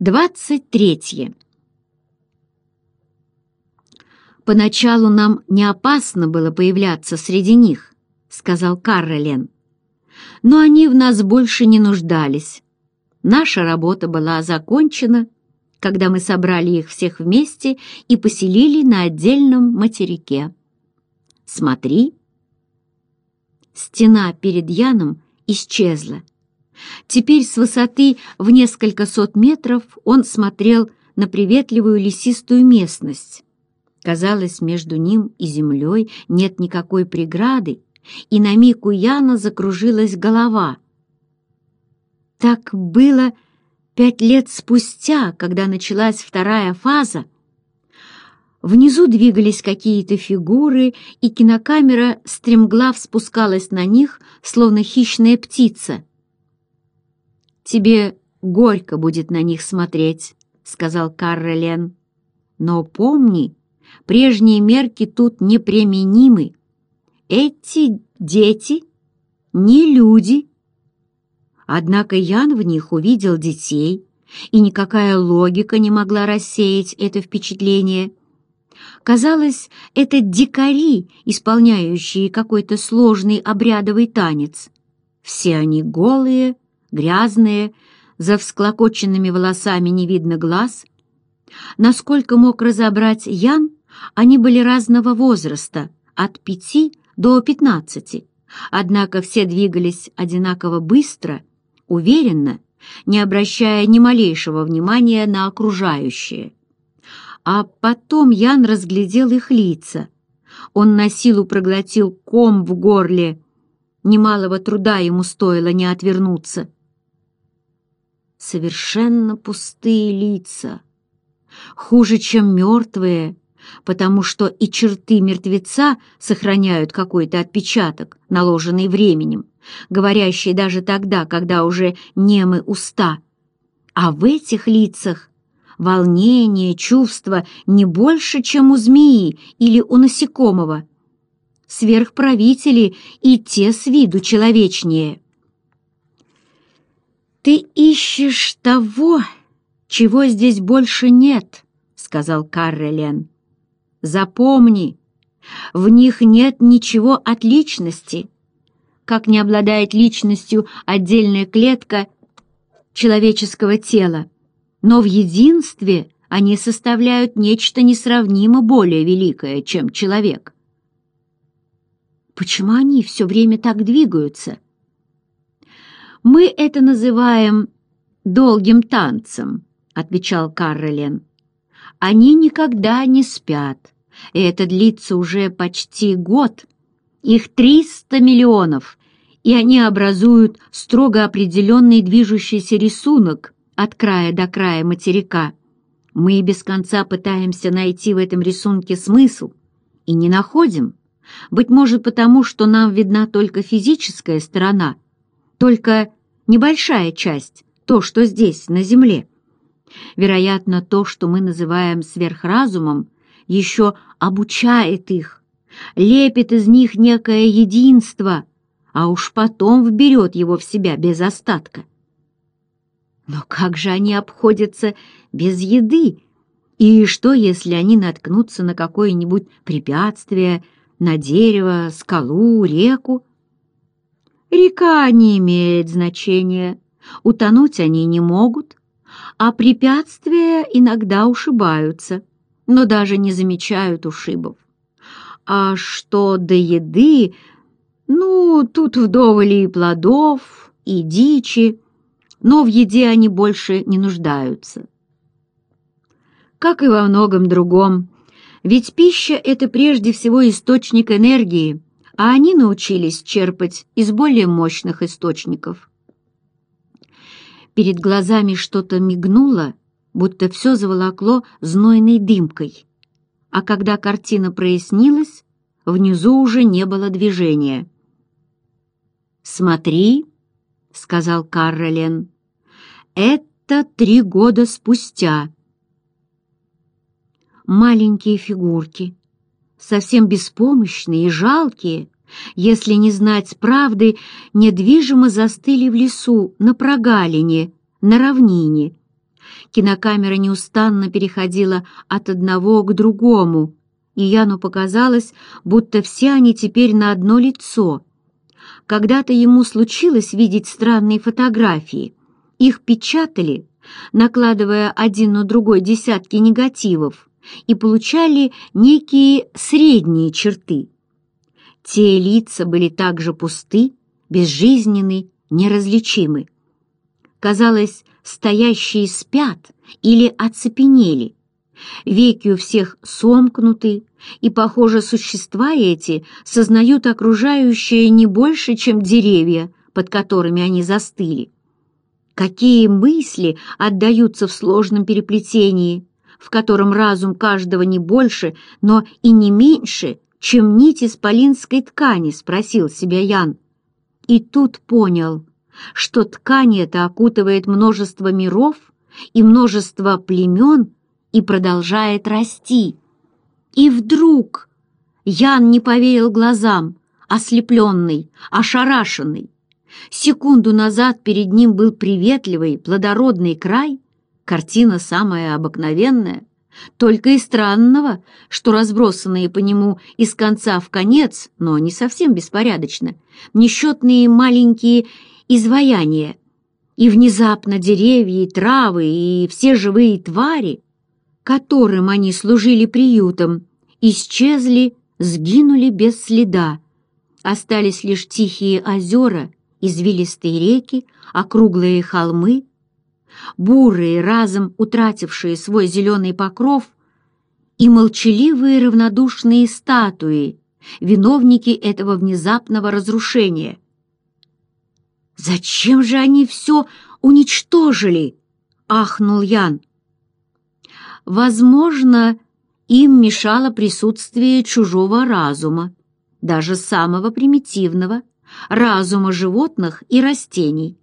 23. «Поначалу нам не опасно было появляться среди них», — сказал Каролин. «Но они в нас больше не нуждались. Наша работа была закончена, когда мы собрали их всех вместе и поселили на отдельном материке. Смотри!» Стена перед Яном исчезла, Теперь с высоты в несколько сот метров он смотрел на приветливую лесистую местность. Казалось, между ним и землей нет никакой преграды, и на миг у Яна закружилась голова. Так было пять лет спустя, когда началась вторая фаза. Внизу двигались какие-то фигуры, и кинокамера стремглав спускалась на них, словно хищная птица — «Тебе горько будет на них смотреть», — сказал Карролен. «Но помни, прежние мерки тут неприменимы. Эти дети не люди». Однако Ян в них увидел детей, и никакая логика не могла рассеять это впечатление. Казалось, это дикари, исполняющие какой-то сложный обрядовый танец. Все они голые, — грязные, за всклокоченными волосами не видно глаз. Насколько мог разобрать Ян, они были разного возраста, от пяти до пятнадцати. Однако все двигались одинаково быстро, уверенно, не обращая ни малейшего внимания на окружающее. А потом Ян разглядел их лица. Он на силу проглотил ком в горле. Немалого труда ему стоило не отвернуться совершенно пустые лица. Хуже, чем мертвые, потому что и черты мертвеца сохраняют какой-то отпечаток, наложенный временем, говорящий даже тогда, когда уже немы уста. А в этих лицах волнение, чувство не больше, чем у змеи или у насекомого. Сверхправители и те с виду человечнее. «Ты ищешь того, чего здесь больше нет», — сказал Каррелен. «Запомни, в них нет ничего от личности. Как не обладает личностью отдельная клетка человеческого тела, но в единстве они составляют нечто несравнимо более великое, чем человек». «Почему они все время так двигаются?» Мы это называем долгим танцем, отвечал Каролин. Они никогда не спят, и это длится уже почти год. Их 300 миллионов, и они образуют строго определенный движущийся рисунок от края до края материка. Мы без конца пытаемся найти в этом рисунке смысл и не находим. Быть может, потому что нам видна только физическая сторона — только небольшая часть, то, что здесь, на Земле. Вероятно, то, что мы называем сверхразумом, еще обучает их, лепит из них некое единство, а уж потом вберет его в себя без остатка. Но как же они обходятся без еды? И что, если они наткнутся на какое-нибудь препятствие, на дерево, скалу, реку? Река не имеет значения, утонуть они не могут, а препятствия иногда ушибаются, но даже не замечают ушибов. А что до еды, ну, тут вдоволь и плодов, и дичи, но в еде они больше не нуждаются. Как и во многом другом, ведь пища — это прежде всего источник энергии — а они научились черпать из более мощных источников. Перед глазами что-то мигнуло, будто все заволокло знойной дымкой. А когда картина прояснилась, внизу уже не было движения. «Смотри», — сказал Каролин, — «это три года спустя». Маленькие фигурки — совсем беспомощные и жалкие, если не знать правды, недвижимо застыли в лесу, на прогалине, на равнине. Кинокамера неустанно переходила от одного к другому, и Яну показалось, будто все они теперь на одно лицо. Когда-то ему случилось видеть странные фотографии. Их печатали, накладывая один на другой десятки негативов и получали некие средние черты. Те лица были также пусты, безжизненны, неразличимы. Казалось, стоящие спят или оцепенели. Веки у всех сомкнуты, и, похоже, существа эти сознают окружающее не больше, чем деревья, под которыми они застыли. Какие мысли отдаются в сложном переплетении – в котором разум каждого не больше, но и не меньше, чем нить исполинской ткани, спросил себя Ян. И тут понял, что ткань эта окутывает множество миров и множество племен и продолжает расти. И вдруг Ян не поверил глазам, ослепленный, ошарашенный. Секунду назад перед ним был приветливый, плодородный край — Картина самая обыкновенная. Только и странного, что разбросанные по нему из конца в конец, но не совсем беспорядочно, несчетные маленькие изваяния. И внезапно деревья, и травы, и все живые твари, которым они служили приютом, исчезли, сгинули без следа. Остались лишь тихие озера, извилистые реки, округлые холмы — бурые, разом утратившие свой зеленый покров, и молчаливые равнодушные статуи, виновники этого внезапного разрушения. «Зачем же они все уничтожили?» — ахнул Ян. «Возможно, им мешало присутствие чужого разума, даже самого примитивного, разума животных и растений.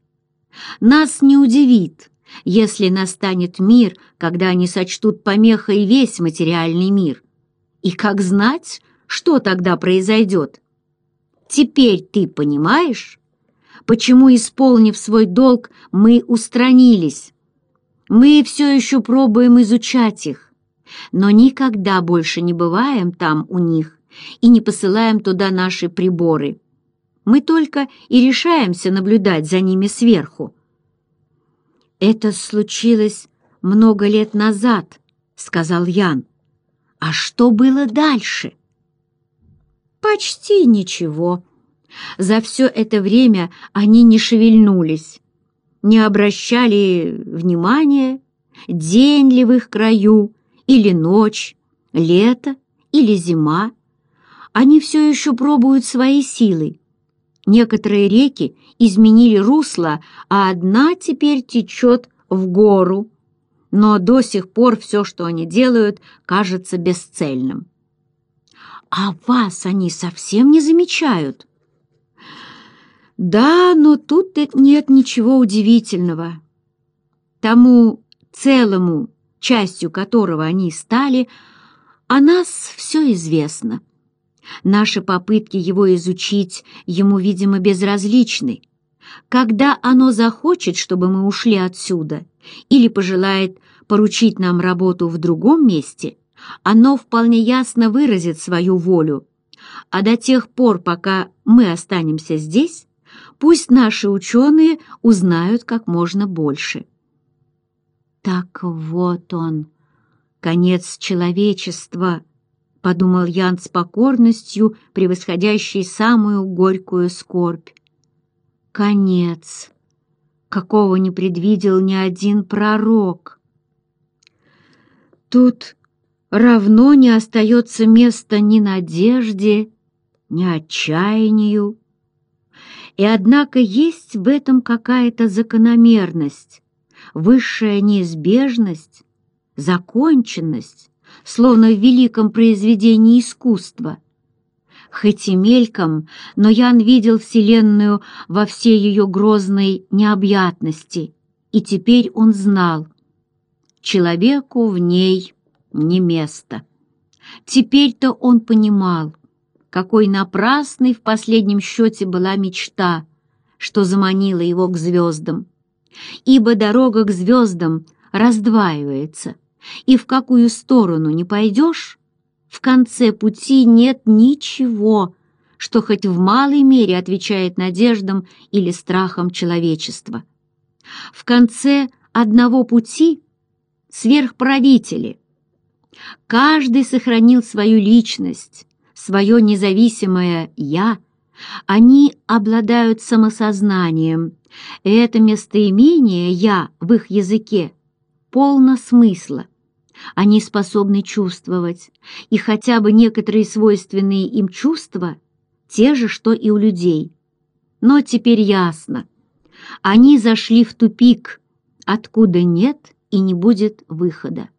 Нас не удивит, если настанет мир, когда они сочтут помехой весь материальный мир. И как знать, что тогда произойдет? Теперь ты понимаешь, почему, исполнив свой долг, мы устранились? Мы все еще пробуем изучать их, но никогда больше не бываем там у них и не посылаем туда наши приборы. Мы только и решаемся наблюдать за ними сверху. «Это случилось много лет назад», — сказал Ян. «А что было дальше?» «Почти ничего. За все это время они не шевельнулись, не обращали внимания, день ли в их краю или ночь, лето или зима. Они все еще пробуют свои силы. Некоторые реки изменили русло, а одна теперь течет в гору. Но до сих пор все, что они делают, кажется бесцельным. А вас они совсем не замечают? Да, но тут нет ничего удивительного. Тому целому, частью которого они стали, о нас все известно. Наши попытки его изучить ему, видимо, безразличны. Когда оно захочет, чтобы мы ушли отсюда, или пожелает поручить нам работу в другом месте, оно вполне ясно выразит свою волю. А до тех пор, пока мы останемся здесь, пусть наши ученые узнают как можно больше. Так вот он, конец человечества —— подумал Ян с покорностью, превосходящей самую горькую скорбь. «Конец, какого не предвидел ни один пророк!» Тут равно не остается места ни надежде, ни отчаянию. И однако есть в этом какая-то закономерность, высшая неизбежность, законченность словно в великом произведении искусства. Хоть и мельком, но Ян видел Вселенную во всей ее грозной необъятности, и теперь он знал — человеку в ней не место. Теперь-то он понимал, какой напрасной в последнем счете была мечта, что заманила его к звездам, ибо дорога к звездам раздваивается — и в какую сторону не пойдешь, в конце пути нет ничего, что хоть в малой мере отвечает надеждам или страхам человечества. В конце одного пути сверхправители. Каждый сохранил свою личность, свое независимое «я», они обладают самосознанием, это местоимение «я» в их языке полно смысла. Они способны чувствовать, и хотя бы некоторые свойственные им чувства те же, что и у людей. Но теперь ясно. Они зашли в тупик, откуда нет и не будет выхода.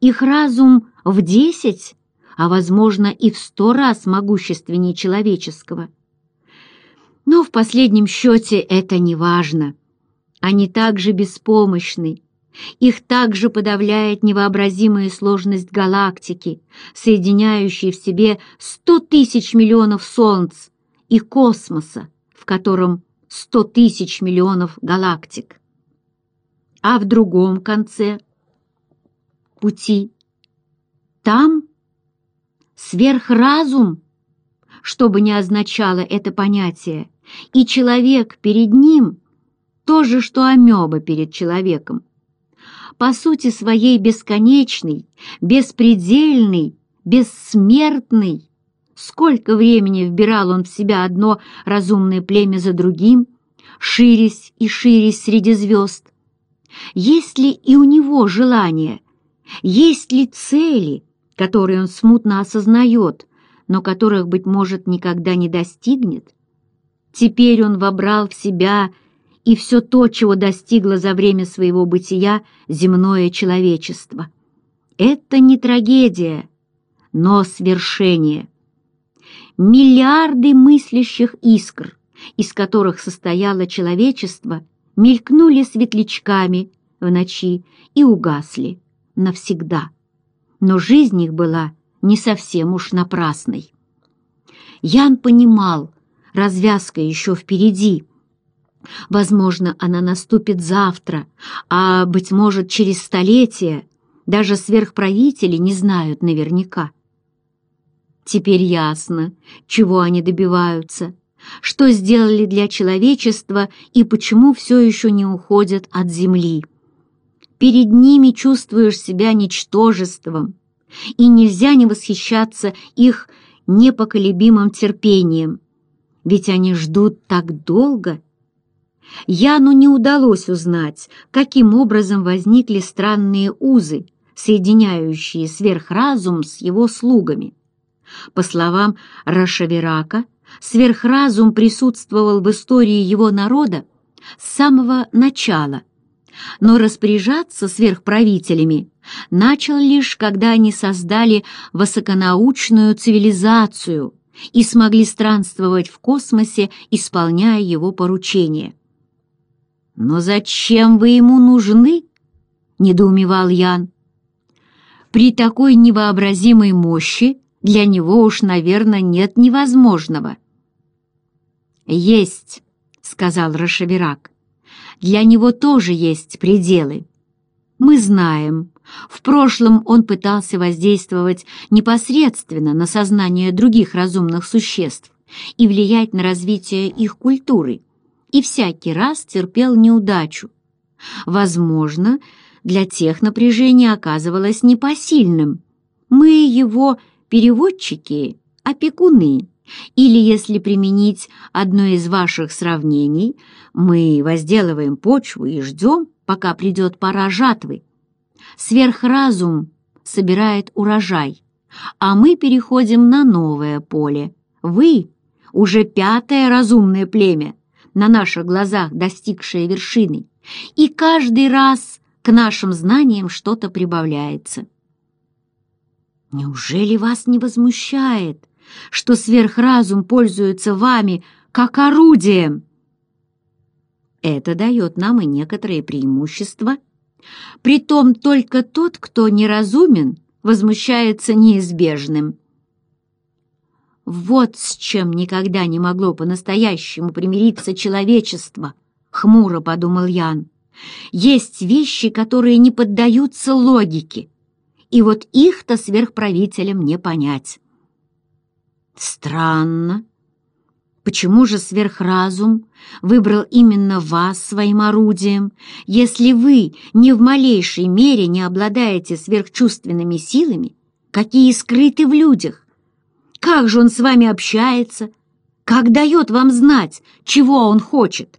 Их разум в десять, а, возможно, и в сто раз могущественнее человеческого. Но в последнем счете это не важно. Они также беспомощны, их также подавляет невообразимая сложность галактики, соединяющей в себе сто тысяч миллионов солнц и космоса, в котором сто тысяч миллионов галактик. А в другом конце пути, там сверхразум, что бы ни означало это понятие, и человек перед ним – то же, что амеба перед человеком – по сути своей бесконечный, беспредельный, бессмертный. Сколько времени вбирал он в себя одно разумное племя за другим, ширясь и ширясь среди звезд. Есть ли и у него желание, есть ли цели, которые он смутно осознает, но которых, быть может, никогда не достигнет? Теперь он вобрал в себя и все то, чего достигло за время своего бытия земное человечество. Это не трагедия, но свершение. Миллиарды мыслящих искр, из которых состояло человечество, мелькнули светлячками в ночи и угасли навсегда. Но жизнь их была не совсем уж напрасной. Ян понимал, развязка еще впереди — Возможно, она наступит завтра, а, быть может, через столетия. Даже сверхправители не знают наверняка. Теперь ясно, чего они добиваются, что сделали для человечества и почему все еще не уходят от Земли. Перед ними чувствуешь себя ничтожеством, и нельзя не восхищаться их непоколебимым терпением, ведь они ждут так долго — Яну не удалось узнать, каким образом возникли странные узы, соединяющие сверхразум с его слугами. По словам Рашаверака, сверхразум присутствовал в истории его народа с самого начала, но распоряжаться сверхправителями начал лишь, когда они создали высоконаучную цивилизацию и смогли странствовать в космосе, исполняя его поручения. «Но зачем вы ему нужны?» — недоумевал Ян. «При такой невообразимой мощи для него уж, наверное, нет невозможного». «Есть», — сказал Рашеверак. «Для него тоже есть пределы. Мы знаем. В прошлом он пытался воздействовать непосредственно на сознание других разумных существ и влиять на развитие их культуры» и всякий раз терпел неудачу. Возможно, для тех напряжение оказывалось непосильным. Мы его переводчики, опекуны, или, если применить одно из ваших сравнений, мы возделываем почву и ждем, пока придет пора жатвы. Сверхразум собирает урожай, а мы переходим на новое поле. Вы — уже пятое разумное племя, на наших глазах достигшее вершины, и каждый раз к нашим знаниям что-то прибавляется. Неужели вас не возмущает, что сверхразум пользуется вами как орудием? Это дает нам и некоторые преимущества. Притом только тот, кто неразумен, возмущается неизбежным. Вот с чем никогда не могло по-настоящему примириться человечество, — хмуро подумал Ян. Есть вещи, которые не поддаются логике, и вот их-то сверхправителям не понять. Странно. Почему же сверхразум выбрал именно вас своим орудием, если вы ни в малейшей мере не обладаете сверхчувственными силами, какие скрыты в людях? Как же он с вами общается? Как дает вам знать, чего он хочет?»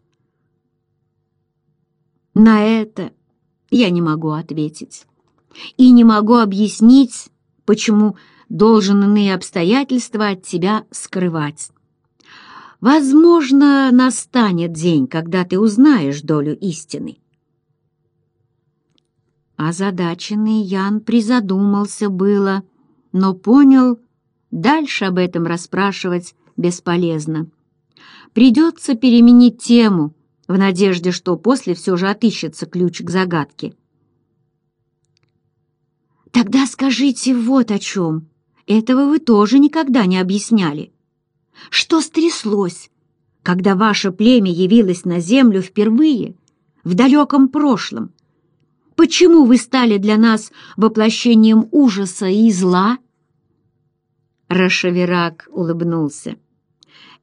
На это я не могу ответить. И не могу объяснить, почему должен иные обстоятельства от тебя скрывать. Возможно, настанет день, когда ты узнаешь долю истины. Озадаченный Ян призадумался было, но понял, Дальше об этом расспрашивать бесполезно. Придется переменить тему, в надежде, что после все же отыщется ключ к загадке. «Тогда скажите вот о чем. Этого вы тоже никогда не объясняли. Что стряслось, когда ваше племя явилось на землю впервые, в далеком прошлом? Почему вы стали для нас воплощением ужаса и зла?» Рашаверак улыбнулся.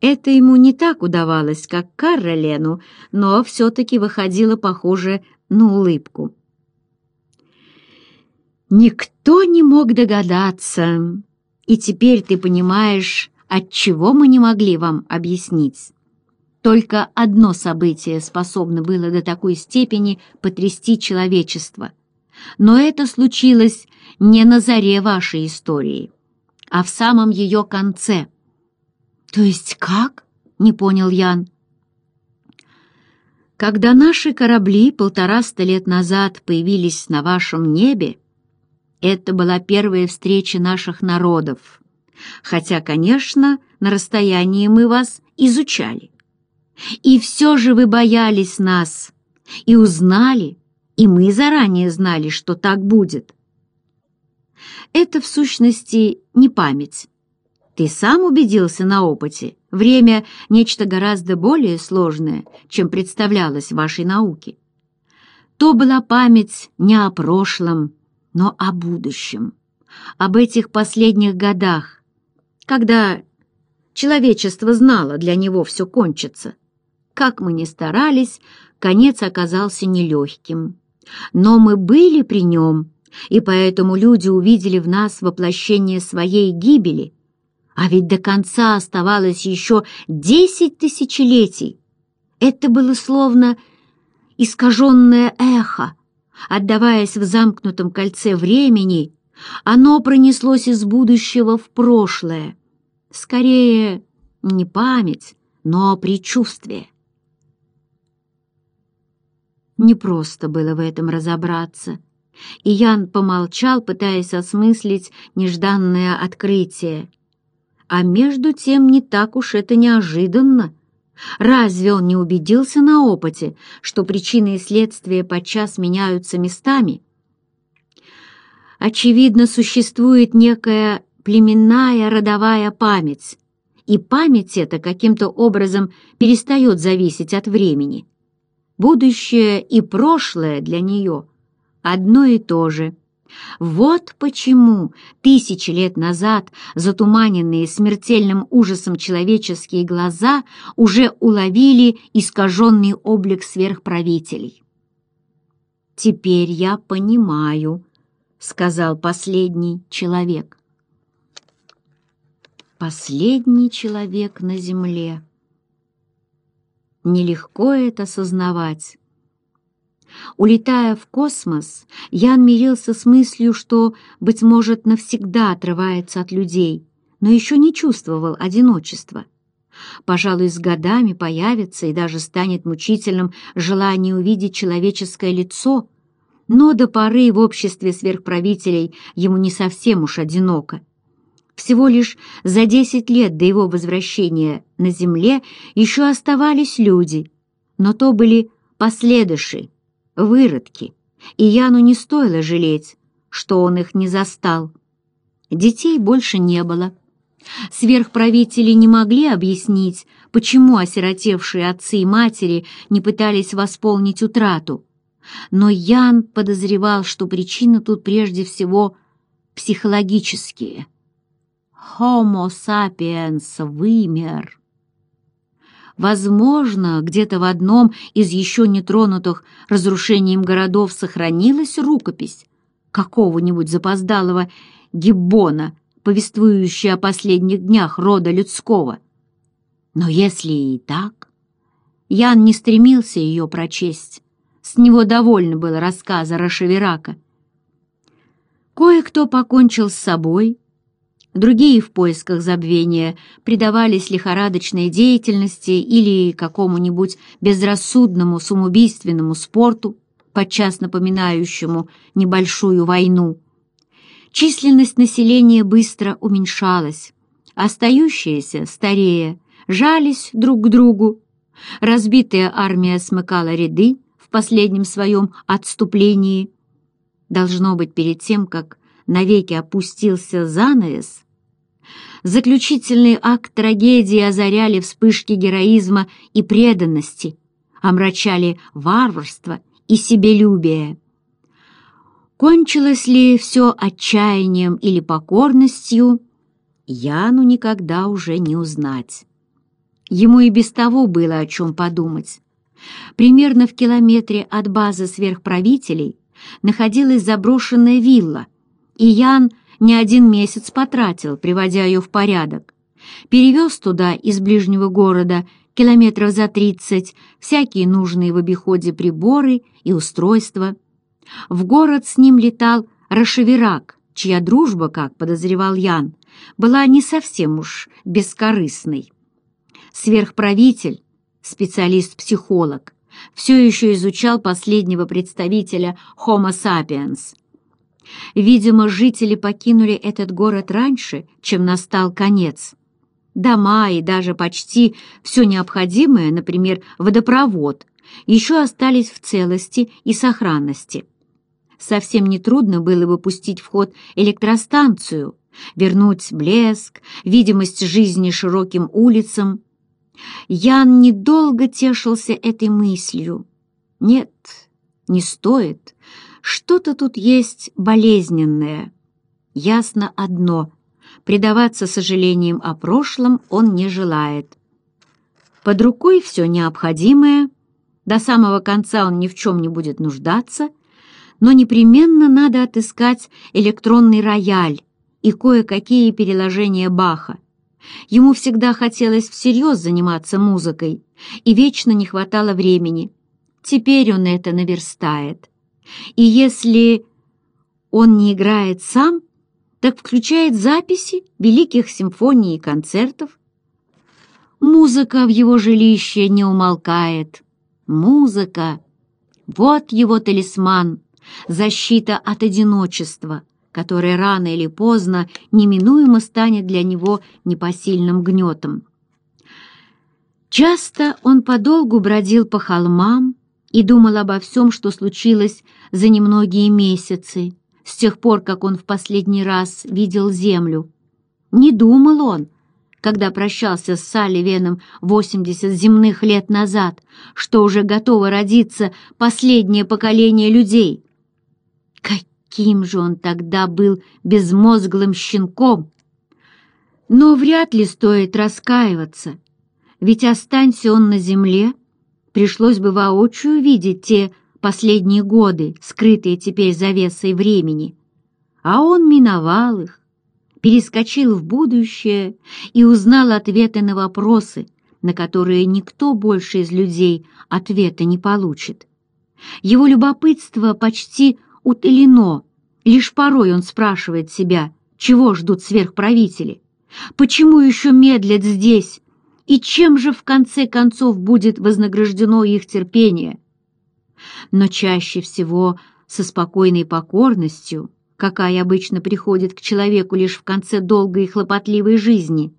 Это ему не так удавалось, как Каролену, но все-таки выходило похоже на улыбку. «Никто не мог догадаться, и теперь ты понимаешь, от чего мы не могли вам объяснить. Только одно событие способно было до такой степени потрясти человечество. Но это случилось не на заре вашей истории а в самом ее конце. «То есть как?» — не понял Ян. «Когда наши корабли полтораста лет назад появились на вашем небе, это была первая встреча наших народов, хотя, конечно, на расстоянии мы вас изучали. И все же вы боялись нас и узнали, и мы заранее знали, что так будет. Это, в сущности, не память. Ты сам убедился на опыте. Время — нечто гораздо более сложное, чем представлялось вашей науке. То была память не о прошлом, но о будущем, об этих последних годах, когда человечество знало, для него все кончится. Как мы ни старались, конец оказался нелегким. Но мы были при нем — и поэтому люди увидели в нас воплощение своей гибели, а ведь до конца оставалось еще десять тысячелетий. Это было словно искаженное эхо. Отдаваясь в замкнутом кольце времени, оно пронеслось из будущего в прошлое. Скорее, не память, но предчувствие. Непросто было в этом разобраться — и Ян помолчал, пытаясь осмыслить нежданное открытие. А между тем не так уж это неожиданно. Разве он не убедился на опыте, что причины и следствия подчас меняются местами? Очевидно, существует некая племенная родовая память, и память эта каким-то образом перестает зависеть от времени. Будущее и прошлое для нее — одно и то же. Вот почему тысячи лет назад затуманенные смертельным ужасом человеческие глаза уже уловили искаженный облик сверхправителей. «Теперь я понимаю», — сказал последний человек. «Последний человек на земле». Нелегко это сознавать, Улетая в космос, Ян мирился с мыслью, что, быть может, навсегда отрывается от людей, но еще не чувствовал одиночества. Пожалуй, с годами появится и даже станет мучительным желание увидеть человеческое лицо, но до поры в обществе сверхправителей ему не совсем уж одиноко. Всего лишь за 10 лет до его возвращения на Земле еще оставались люди, но то были последующие выродки, и Яну не стоило жалеть, что он их не застал. Детей больше не было. Сверхправители не могли объяснить, почему осиротевшие отцы и матери не пытались восполнить утрату. Но Ян подозревал, что причина тут прежде всего психологические. «Homo sapiens вымер». Возможно, где-то в одном из еще нетронутых разрушением городов сохранилась рукопись какого-нибудь запоздалого гиббона, повествующая о последних днях рода людского. Но если и так, Ян не стремился ее прочесть. С него довольно было рассказа Рашеверака. Кое-кто покончил с собой, Другие в поисках забвения предавались лихорадочной деятельности или какому-нибудь безрассудному самоубийственному спорту, подчас напоминающему небольшую войну. Численность населения быстро уменьшалась. Остающиеся, старее, жались друг к другу. Разбитая армия смыкала ряды в последнем своем отступлении. Должно быть, перед тем, как навеки опустился занавес, заключительный акт трагедии озаряли вспышки героизма и преданности, омрачали варварство и себелюбие. Кончилось ли все отчаянием или покорностью, Яну никогда уже не узнать. Ему и без того было о чем подумать. Примерно в километре от базы сверхправителей находилась заброшенная вилла — и Ян не один месяц потратил, приводя ее в порядок. Перевез туда из ближнего города километров за 30 всякие нужные в обиходе приборы и устройства. В город с ним летал Рашеверак, чья дружба, как подозревал Ян, была не совсем уж бескорыстной. Сверхправитель, специалист-психолог, все еще изучал последнего представителя Homo sapiens – Видимо, жители покинули этот город раньше, чем настал конец. Дома и даже почти все необходимое, например, водопровод, еще остались в целости и сохранности. Совсем нетрудно было бы пустить в ход электростанцию, вернуть блеск, видимость жизни широким улицам. Ян недолго тешился этой мыслью. Нет, не стоит. Что-то тут есть болезненное. Ясно одно — предаваться сожалениям о прошлом он не желает. Под рукой все необходимое, до самого конца он ни в чем не будет нуждаться, но непременно надо отыскать электронный рояль и кое-какие переложения Баха. Ему всегда хотелось всерьез заниматься музыкой, и вечно не хватало времени. Теперь он это наверстает. И если он не играет сам, так включает записи великих симфоний и концертов. Музыка в его жилище не умолкает. Музыка — вот его талисман, защита от одиночества, которое рано или поздно неминуемо станет для него непосильным гнетом. Часто он подолгу бродил по холмам и думал обо всем, что случилось за немногие месяцы, с тех пор, как он в последний раз видел землю. Не думал он, когда прощался с Салливеном 80 земных лет назад, что уже готово родиться последнее поколение людей. Каким же он тогда был безмозглым щенком! Но вряд ли стоит раскаиваться, ведь останься он на земле, пришлось бы воочию видеть те последние годы, скрытые теперь завесой времени. А он миновал их, перескочил в будущее и узнал ответы на вопросы, на которые никто больше из людей ответа не получит. Его любопытство почти утолено, лишь порой он спрашивает себя, чего ждут сверхправители, почему еще медлят здесь, и чем же в конце концов будет вознаграждено их терпение – но чаще всего со спокойной покорностью, какая обычно приходит к человеку лишь в конце долгой и хлопотливой жизни.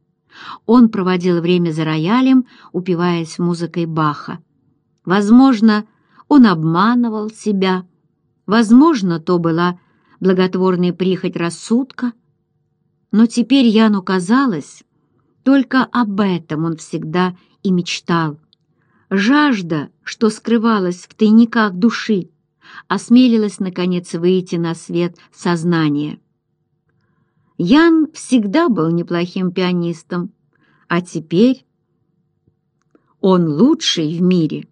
Он проводил время за роялем, упиваясь музыкой Баха. Возможно, он обманывал себя. Возможно, то была благотворная прихоть рассудка. Но теперь Яну казалось, только об этом он всегда и мечтал. Жажда, что скрывалась в тайниках души, осмелилась, наконец, выйти на свет сознания. Ян всегда был неплохим пианистом, а теперь он лучший в мире.